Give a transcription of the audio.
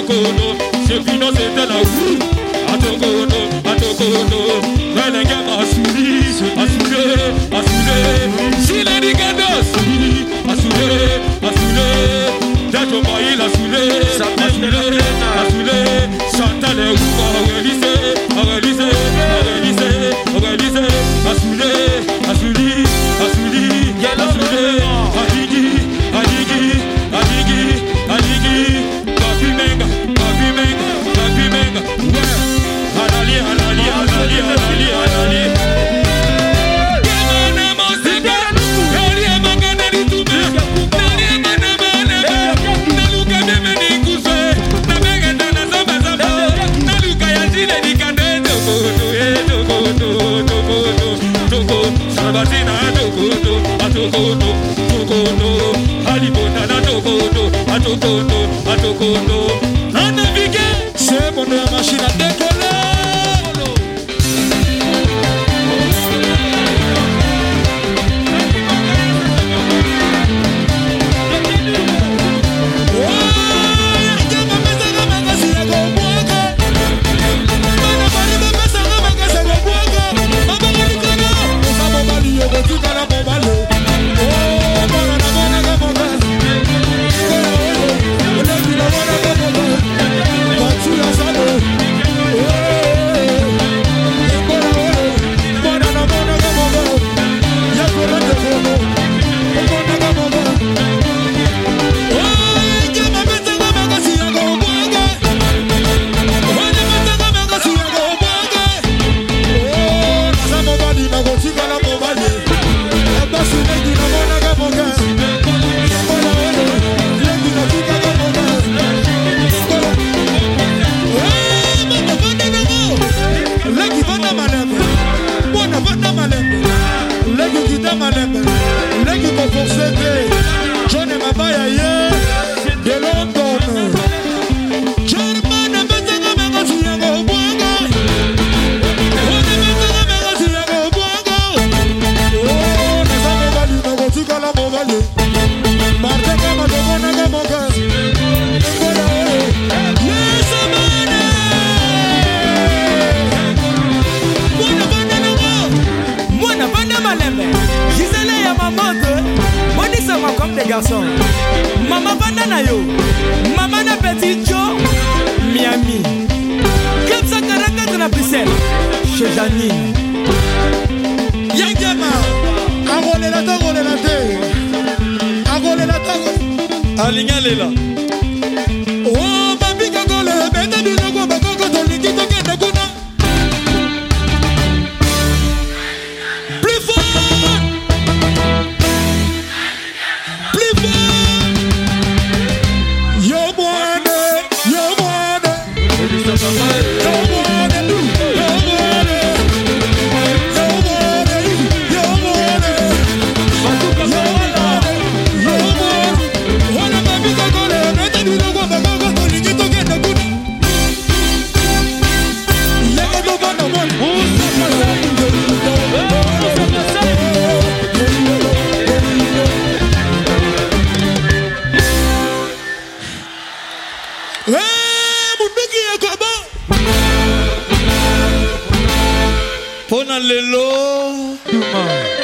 atokono sefino setela wu atokono atokono lelenge asuri asure asure siledigendo asuri asure asure jajo mayil asure asure asure santale wuwawe Portugal Malem, Gisèle et maman de Bonissez-moi comme des garçons. Maman Bananayo, Maman de Petit Joe, Miami. 444 la Bruxelles, chez Janine. Yangama, Arolé la Torolé la Té, Arolé la Torolé. Alinga Lela. mpo na lelo